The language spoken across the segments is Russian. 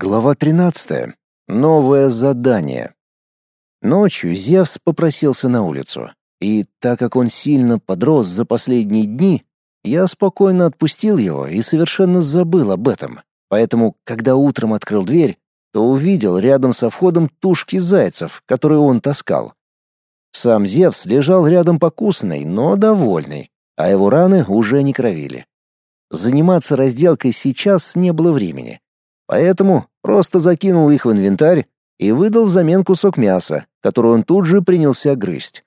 Глава 13. Новое задание. Ночью Зевс попросился на улицу, и так как он сильно подрос за последние дни, я спокойно отпустил его и совершенно забыл об этом. Поэтому, когда утром открыл дверь, то увидел рядом со входом тушки зайцев, которые он таскал. Сам Зевс лежал рядом покусанный, но довольный, а его раны уже не кровили. Заниматься разделкой сейчас не было времени. Поэтому просто закинул их в инвентарь и выдал взамен кусок мяса, который он тут же принялся грызть.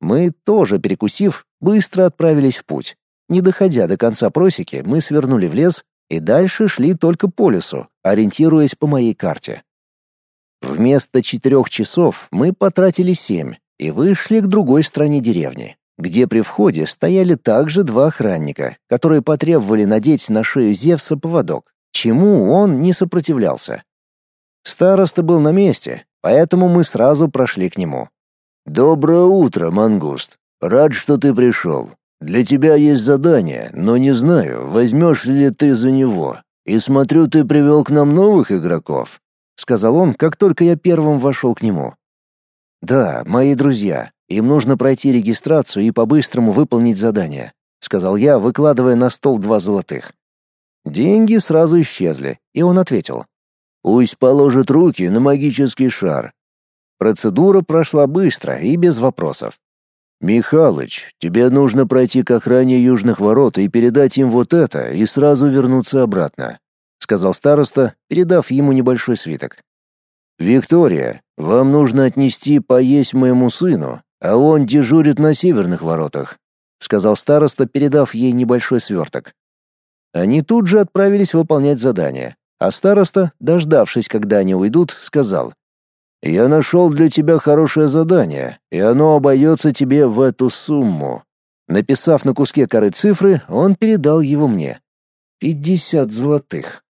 Мы, тоже перекусив, быстро отправились в путь. Не доходя до конца просеки, мы свернули в лес и дальше шли только по лесу, ориентируясь по моей карте. Вместо четырех часов мы потратили семь и вышли к другой стороне деревни, где при входе стояли также два охранника, которые потребовали надеть на шею Зевса поводок чему он не сопротивлялся. Староста был на месте, поэтому мы сразу прошли к нему. «Доброе утро, Мангуст. Рад, что ты пришел. Для тебя есть задание, но не знаю, возьмешь ли ты за него. И смотрю, ты привел к нам новых игроков», — сказал он, как только я первым вошел к нему. «Да, мои друзья. Им нужно пройти регистрацию и по-быстрому выполнить задание», — сказал я, выкладывая на стол два золотых. Деньги сразу исчезли, и он ответил. «Пусть положит руки на магический шар». Процедура прошла быстро и без вопросов. «Михалыч, тебе нужно пройти к охране южных ворот и передать им вот это, и сразу вернуться обратно», — сказал староста, передав ему небольшой свиток. «Виктория, вам нужно отнести поесть моему сыну, а он дежурит на северных воротах», — сказал староста, передав ей небольшой сверток. Они тут же отправились выполнять задание, а староста, дождавшись, когда они уйдут, сказал, «Я нашел для тебя хорошее задание, и оно обойдется тебе в эту сумму». Написав на куске коры цифры, он передал его мне. «Пятьдесят золотых».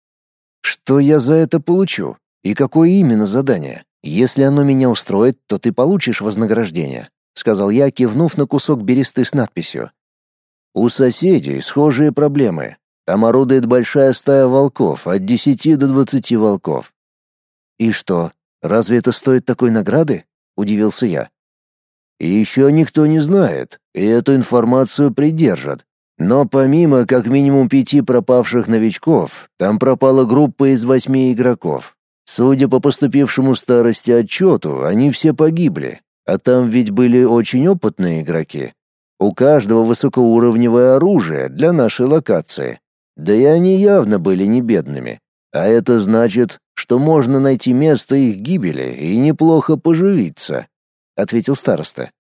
«Что я за это получу? И какое именно задание? Если оно меня устроит, то ты получишь вознаграждение», — сказал я, кивнув на кусок бересты с надписью. «У соседей схожие проблемы, там орудует большая стая волков, от десяти до двадцати волков. И что, разве это стоит такой награды? Удивился я. И еще никто не знает, и эту информацию придержат. Но помимо как минимум пяти пропавших новичков, там пропала группа из восьми игроков. Судя по поступившему старости отчету, они все погибли, а там ведь были очень опытные игроки. У каждого высокоуровневое оружие для нашей локации. Да и они явно были не бедными. А это значит, что можно найти место их гибели и неплохо поживиться, ответил староста.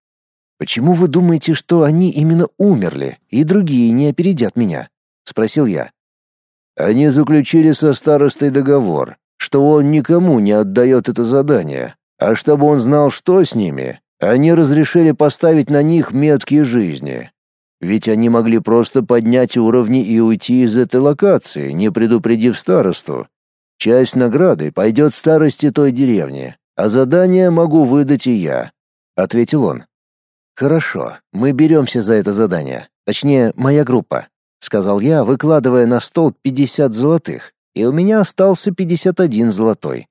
Почему вы думаете, что они именно умерли, и другие не опередят меня? спросил я. Они заключили со старостой договор, что он никому не отдает это задание, а чтобы он знал, что с ними, они разрешили поставить на них метки жизни. Ведь они могли просто поднять уровни и уйти из этой локации, не предупредив старосту. Часть награды пойдет старости той деревни, а задание могу выдать и я», — ответил он. «Хорошо, мы беремся за это задание. Точнее, моя группа», — сказал я, выкладывая на стол 50 золотых, и у меня остался 51 золотой.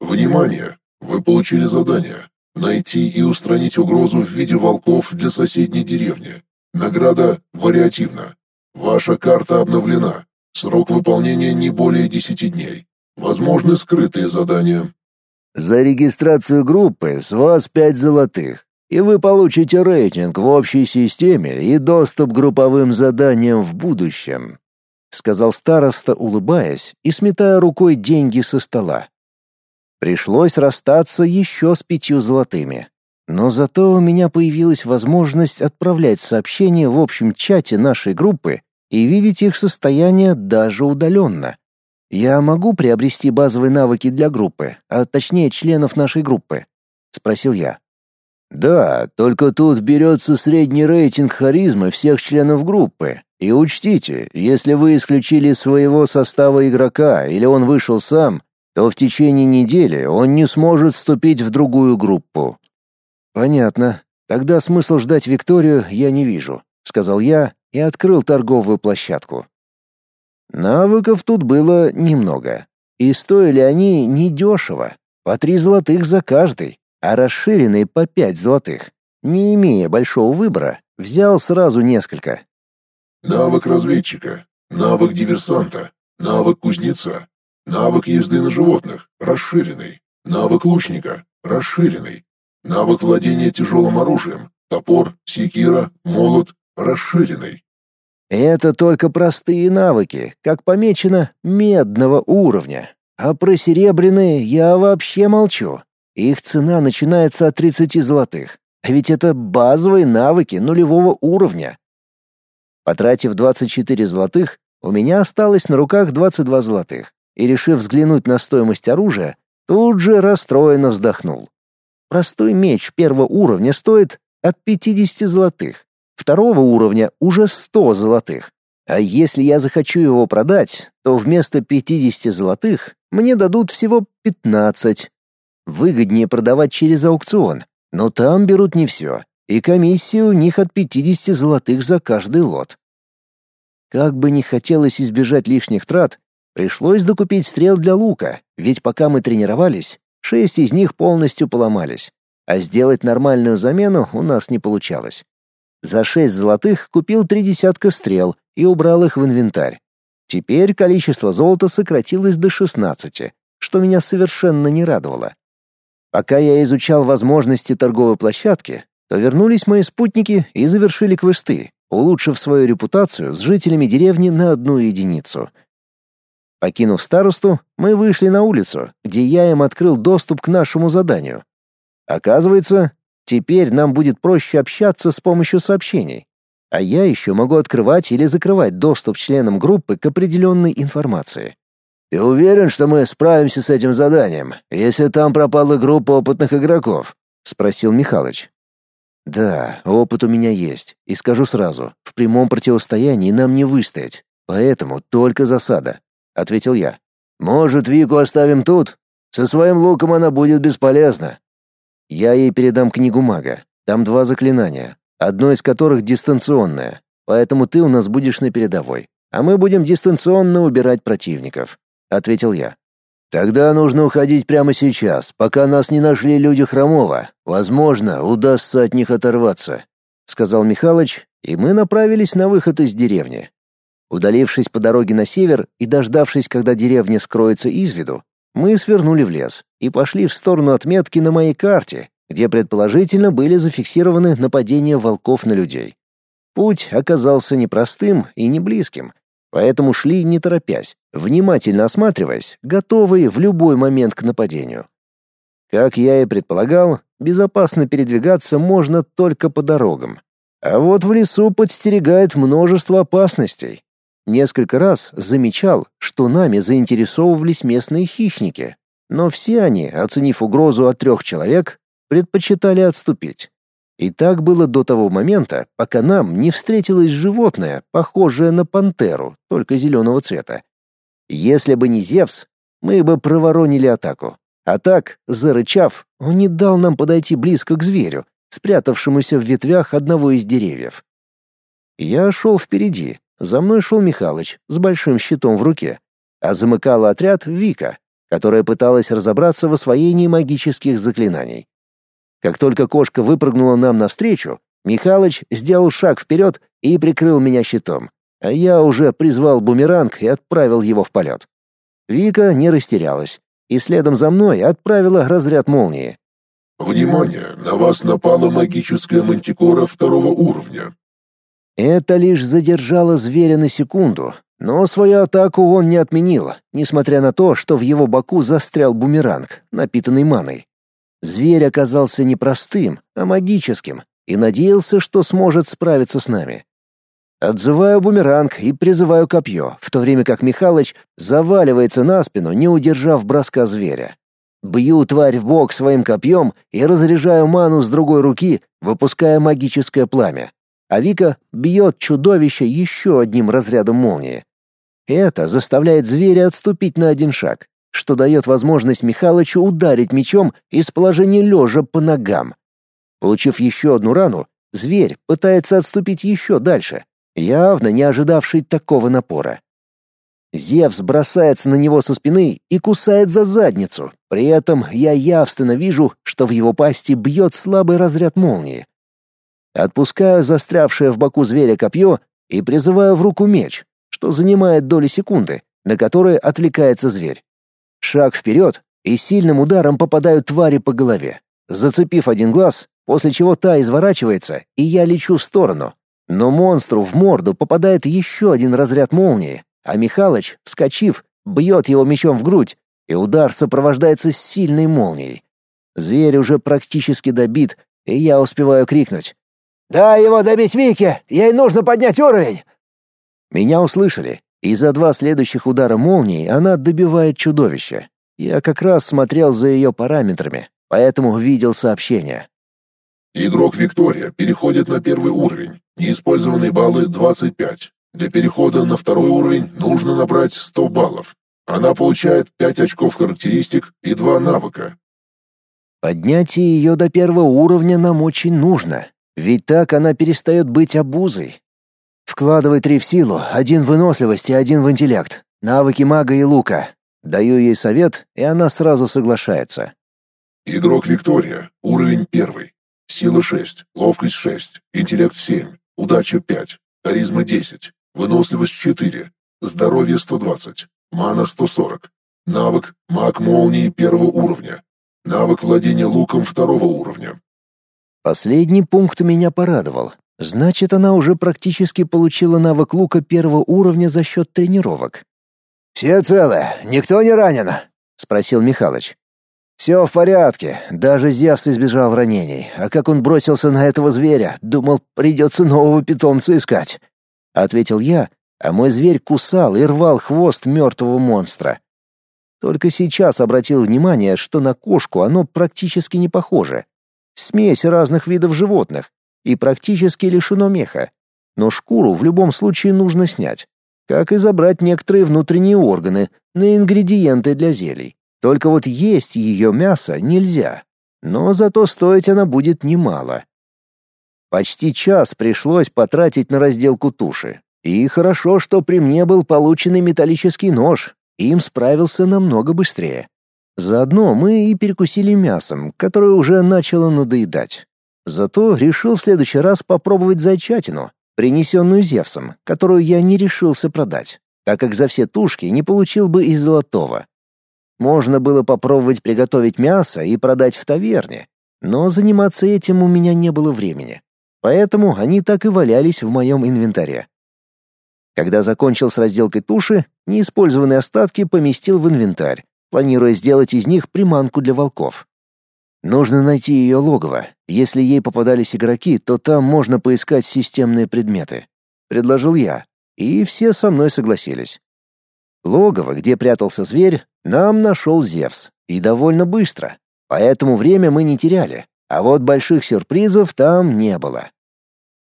«Внимание! Вы получили задание. Найти и устранить угрозу в виде волков для соседней деревни. Награда вариативна. Ваша карта обновлена. Срок выполнения не более 10 дней. Возможны скрытые задания. За регистрацию группы с вас 5 золотых, и вы получите рейтинг в общей системе и доступ к групповым заданиям в будущем, сказал староста, улыбаясь и сметая рукой деньги со стола. Пришлось расстаться еще с пятью золотыми. Но зато у меня появилась возможность отправлять сообщения в общем чате нашей группы и видеть их состояние даже удаленно. Я могу приобрести базовые навыки для группы, а точнее членов нашей группы, спросил я. Да, только тут берется средний рейтинг харизмы всех членов группы. И учтите, если вы исключили своего состава игрока или он вышел сам, то в течение недели он не сможет вступить в другую группу. Понятно. Тогда смысл ждать Викторию я не вижу, сказал я и открыл торговую площадку. Навыков тут было немного. И стоили они недешево, по три золотых за каждый, а расширенные по пять золотых. Не имея большого выбора, взял сразу несколько. Навык разведчика, навык диверсанта, навык кузнеца, навык езды на животных, расширенный, навык лучника, расширенный, навык владения тяжелым оружием, топор, секира, молот, расширенный. Это только простые навыки, как помечено, медного уровня. А про серебряные я вообще молчу. Их цена начинается от 30 золотых. А ведь это базовые навыки нулевого уровня. Потратив 24 золотых, у меня осталось на руках 22 золотых. И решив взглянуть на стоимость оружия, тут же расстроенно вздохнул. Простой меч первого уровня стоит от 50 золотых. Второго уровня уже 100 золотых. А если я захочу его продать, то вместо 50 золотых мне дадут всего 15. Выгоднее продавать через аукцион, но там берут не все, и комиссия у них от 50 золотых за каждый лот. Как бы не хотелось избежать лишних трат, пришлось докупить стрел для лука, ведь пока мы тренировались, шесть из них полностью поломались, а сделать нормальную замену у нас не получалось. За шесть золотых купил три десятка стрел и убрал их в инвентарь. Теперь количество золота сократилось до 16, что меня совершенно не радовало. Пока я изучал возможности торговой площадки, то вернулись мои спутники и завершили квесты, улучшив свою репутацию с жителями деревни на одну единицу. Покинув старосту, мы вышли на улицу, где я им открыл доступ к нашему заданию. Оказывается, теперь нам будет проще общаться с помощью сообщений. А я еще могу открывать или закрывать доступ членам группы к определенной информации. Ты уверен, что мы справимся с этим заданием, если там пропала группа опытных игроков? спросил Михалыч. Да, опыт у меня есть, и скажу сразу, в прямом противостоянии нам не выстоять, поэтому только засада, ответил я. Может, Вику оставим тут? Со своим луком она будет бесполезна. Я ей передам книгу мага. Там два заклинания, одно из которых дистанционное. Поэтому ты у нас будешь на передовой, а мы будем дистанционно убирать противников ответил я. Тогда нужно уходить прямо сейчас, пока нас не нашли люди Хромова. Возможно, удастся от них оторваться, сказал Михалыч, и мы направились на выход из деревни. Удалившись по дороге на север и дождавшись, когда деревня скроется из виду, мы свернули в лес и пошли в сторону отметки на моей карте, где предположительно были зафиксированы нападения волков на людей. Путь оказался непростым и не близким, поэтому шли не торопясь, внимательно осматриваясь, готовые в любой момент к нападению. Как я и предполагал, безопасно передвигаться можно только по дорогам. А вот в лесу подстерегает множество опасностей. Несколько раз замечал, что нами заинтересовывались местные хищники, но все они, оценив угрозу от трех человек, предпочитали отступить. И так было до того момента, пока нам не встретилось животное, похожее на пантеру, только зеленого цвета. Если бы не Зевс, мы бы проворонили атаку. А так, зарычав, он не дал нам подойти близко к зверю, спрятавшемуся в ветвях одного из деревьев. Я шел впереди, за мной шел Михалыч с большим щитом в руке, а замыкала отряд Вика, которая пыталась разобраться в освоении магических заклинаний. Как только кошка выпрыгнула нам навстречу, Михалыч сделал шаг вперед и прикрыл меня щитом, а я уже призвал бумеранг и отправил его в полет. Вика не растерялась и следом за мной отправила разряд молнии. «Внимание! На вас напала магическая мантикора второго уровня». Это лишь задержало зверя на секунду, но свою атаку он не отменил, несмотря на то, что в его боку застрял бумеранг, напитанный маной. Зверь оказался не простым, а магическим, и надеялся, что сможет справиться с нами. Отзываю бумеранг и призываю копье, в то время как Михалыч заваливается на спину, не удержав броска зверя. Бью тварь в бок своим копьем и разряжаю ману с другой руки, выпуская магическое пламя. А Вика бьет чудовище еще одним разрядом молнии. Это заставляет зверя отступить на один шаг, что дает возможность Михалычу ударить мечом из положения лежа по ногам. Получив еще одну рану, зверь пытается отступить еще дальше, явно не ожидавший такого напора. Зевс бросается на него со спины и кусает за задницу. При этом я явственно вижу, что в его пасти бьет слабый разряд молнии. Отпускаю застрявшее в боку зверя копье и призываю в руку меч, что занимает доли секунды, на которые отвлекается зверь. Шаг вперед, и сильным ударом попадаю твари по голове, зацепив один глаз, после чего та изворачивается, и я лечу в сторону. Но монстру в морду попадает еще один разряд молнии, а Михалыч, вскочив, бьет его мечом в грудь, и удар сопровождается сильной молнией. Зверь уже практически добит, и я успеваю крикнуть. «Дай его добить Вики! Ей нужно поднять уровень!» Меня услышали, и за два следующих удара молнии она добивает чудовище. Я как раз смотрел за ее параметрами, поэтому видел сообщение. Игрок Виктория переходит на первый уровень. Неиспользованные баллы 25. Для перехода на второй уровень нужно набрать 100 баллов. Она получает 5 очков характеристик и 2 навыка. Поднятие ее до первого уровня нам очень нужно, ведь так она перестает быть обузой. Вкладывай три в силу, один в выносливость и один в интеллект. Навыки мага и лука. Даю ей совет, и она сразу соглашается. Игрок Виктория, уровень первый. Сила 6, ловкость 6, интеллект 7, удача 5, харизма 10, выносливость 4, здоровье 120, мана 140. Навык маг молнии первого уровня. Навык владения луком второго уровня. Последний пункт меня порадовал. Значит, она уже практически получила навык лука первого уровня за счет тренировок. «Все целы, никто не ранен?» — спросил Михалыч. «Все в порядке, даже Зевс избежал ранений, а как он бросился на этого зверя, думал, придется нового питомца искать», — ответил я, а мой зверь кусал и рвал хвост мертвого монстра. Только сейчас обратил внимание, что на кошку оно практически не похоже. Смесь разных видов животных и практически лишено меха. Но шкуру в любом случае нужно снять как и забрать некоторые внутренние органы на ингредиенты для зелий. Только вот есть ее мясо нельзя, но зато стоить она будет немало. Почти час пришлось потратить на разделку туши. И хорошо, что при мне был полученный металлический нож, им справился намного быстрее. Заодно мы и перекусили мясом, которое уже начало надоедать. Зато решил в следующий раз попробовать зайчатину, принесенную Зевсом, которую я не решился продать, так как за все тушки не получил бы и золотого. Можно было попробовать приготовить мясо и продать в таверне, но заниматься этим у меня не было времени. Поэтому они так и валялись в моем инвентаре. Когда закончил с разделкой туши, неиспользованные остатки поместил в инвентарь, планируя сделать из них приманку для волков. Нужно найти ее логово. Если ей попадались игроки, то там можно поискать системные предметы. Предложил я, и все со мной согласились. Логово, где прятался зверь, нам нашел Зевс, и довольно быстро. Поэтому время мы не теряли, а вот больших сюрпризов там не было.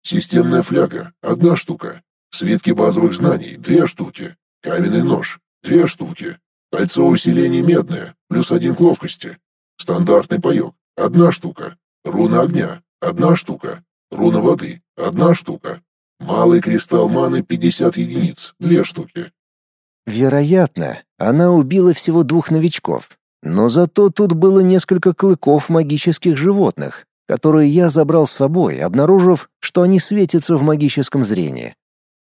Системная фляга — одна штука. Свитки базовых знаний — две штуки. Каменный нож — две штуки. Кольцо усиления медное, плюс один к ловкости. Стандартный паёк — одна штука. Руна огня — одна штука. Руна воды — одна штука. Малый кристалл маны — 50 единиц, две штуки. Вероятно, она убила всего двух новичков, но зато тут было несколько клыков магических животных, которые я забрал с собой, обнаружив, что они светятся в магическом зрении.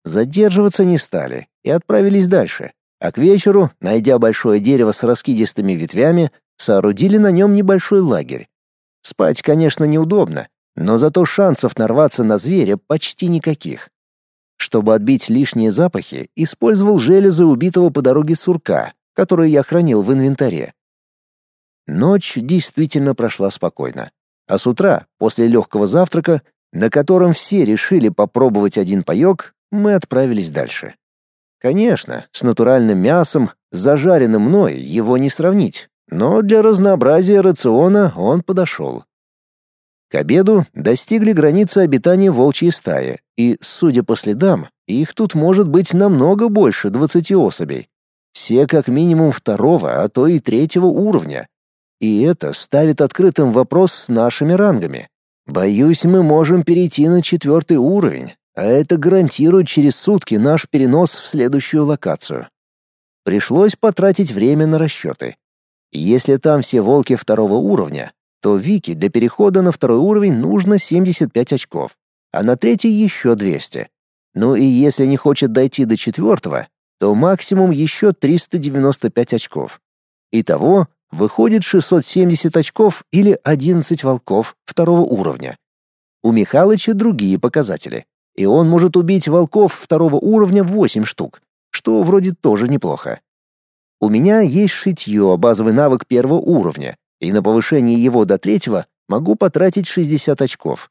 Задерживаться не стали и отправились дальше, а к вечеру, найдя большое дерево с раскидистыми ветвями, соорудили на нем небольшой лагерь. Спать, конечно, неудобно, но зато шансов нарваться на зверя почти никаких. Чтобы отбить лишние запахи, использовал железы убитого по дороге сурка, которые я хранил в инвентаре. Ночь действительно прошла спокойно. А с утра, после легкого завтрака, на котором все решили попробовать один паёк, мы отправились дальше. Конечно, с натуральным мясом, зажаренным мной, его не сравнить, но для разнообразия рациона он подошел. К обеду достигли границы обитания волчьей стаи, и, судя по следам, их тут может быть намного больше двадцати особей. Все как минимум второго, а то и третьего уровня. И это ставит открытым вопрос с нашими рангами. Боюсь, мы можем перейти на четвертый уровень, а это гарантирует через сутки наш перенос в следующую локацию. Пришлось потратить время на расчеты. Если там все волки второго уровня, то Вике для перехода на второй уровень нужно 75 очков, а на третий еще 200. Ну и если не хочет дойти до четвертого, то максимум еще 395 очков. Итого выходит 670 очков или 11 волков второго уровня. У Михалыча другие показатели, и он может убить волков второго уровня 8 штук, что вроде тоже неплохо. У меня есть шитье, базовый навык первого уровня, и на повышение его до третьего могу потратить 60 очков.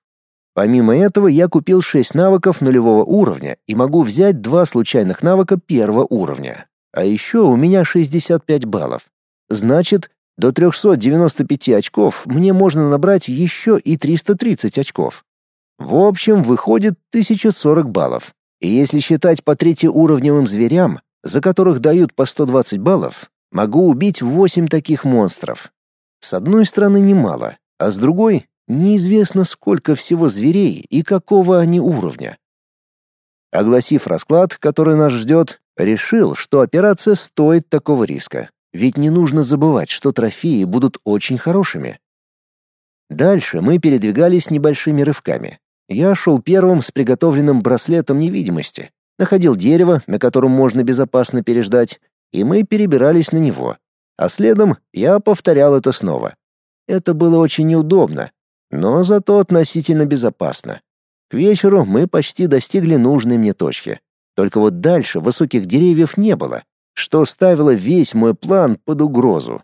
Помимо этого, я купил 6 навыков нулевого уровня и могу взять два случайных навыка первого уровня. А еще у меня 65 баллов. Значит, до 395 очков мне можно набрать еще и 330 очков. В общем, выходит 1040 баллов. И если считать по третьеуровневым зверям, за которых дают по 120 баллов, могу убить 8 таких монстров. С одной стороны немало, а с другой неизвестно сколько всего зверей и какого они уровня. Огласив расклад, который нас ждет, решил, что операция стоит такого риска. Ведь не нужно забывать, что трофеи будут очень хорошими. Дальше мы передвигались небольшими рывками. Я шел первым с приготовленным браслетом невидимости, находил дерево, на котором можно безопасно переждать, и мы перебирались на него. А следом я повторял это снова. Это было очень неудобно, но зато относительно безопасно. К вечеру мы почти достигли нужной мне точки. Только вот дальше высоких деревьев не было, что ставило весь мой план под угрозу.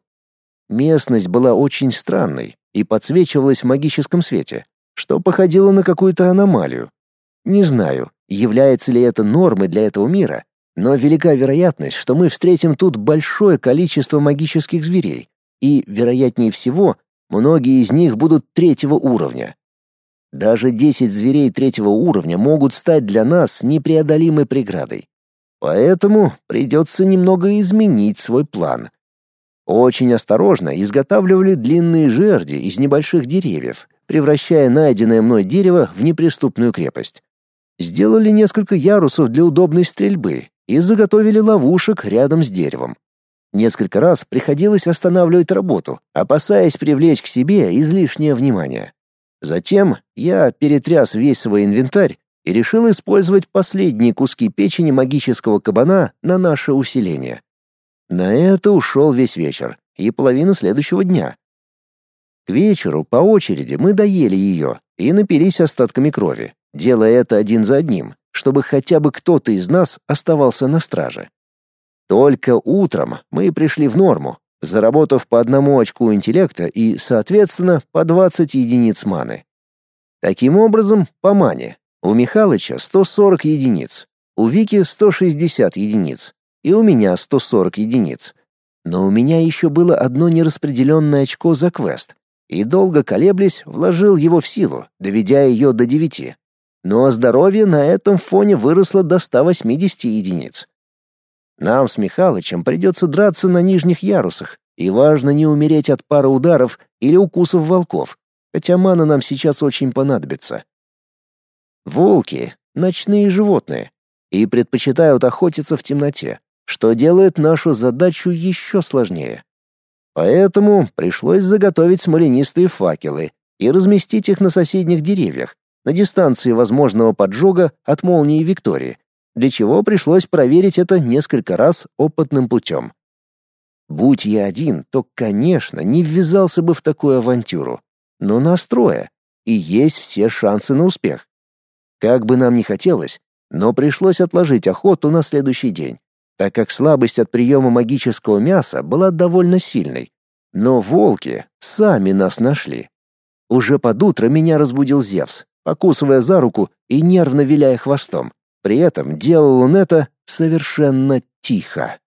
Местность была очень странной и подсвечивалась в магическом свете, что походило на какую-то аномалию. Не знаю, является ли это нормой для этого мира, но велика вероятность, что мы встретим тут большое количество магических зверей, и, вероятнее всего, многие из них будут третьего уровня. Даже 10 зверей третьего уровня могут стать для нас непреодолимой преградой. Поэтому придется немного изменить свой план. Очень осторожно изготавливали длинные жерди из небольших деревьев, превращая найденное мной дерево в неприступную крепость. Сделали несколько ярусов для удобной стрельбы и заготовили ловушек рядом с деревом. Несколько раз приходилось останавливать работу, опасаясь привлечь к себе излишнее внимание. Затем я перетряс весь свой инвентарь и решил использовать последние куски печени магического кабана на наше усиление. На это ушел весь вечер и половина следующего дня. К вечеру по очереди мы доели ее и напились остатками крови, делая это один за одним, чтобы хотя бы кто-то из нас оставался на страже. Только утром мы пришли в норму, заработав по одному очку интеллекта и, соответственно, по 20 единиц маны. Таким образом, по мане у Михалыча 140 единиц, у Вики 160 единиц и у меня 140 единиц. Но у меня еще было одно нераспределенное очко за квест, и долго колеблясь, вложил его в силу, доведя ее до 9. Ну а здоровье на этом фоне выросло до 180 единиц. Нам с Михалычем придется драться на нижних ярусах, и важно не умереть от пары ударов или укусов волков, хотя мана нам сейчас очень понадобится. Волки — ночные животные и предпочитают охотиться в темноте, что делает нашу задачу еще сложнее. Поэтому пришлось заготовить смоленистые факелы и разместить их на соседних деревьях, на дистанции возможного поджога от молнии Виктории, для чего пришлось проверить это несколько раз опытным путем. Будь я один, то, конечно, не ввязался бы в такую авантюру, но настроя, и есть все шансы на успех. Как бы нам ни хотелось, но пришлось отложить охоту на следующий день, так как слабость от приема магического мяса была довольно сильной. Но волки сами нас нашли. Уже под утро меня разбудил Зевс, покусывая за руку и нервно виляя хвостом. При этом делал он это совершенно тихо.